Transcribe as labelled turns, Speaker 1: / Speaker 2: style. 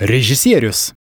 Speaker 1: Režisierius.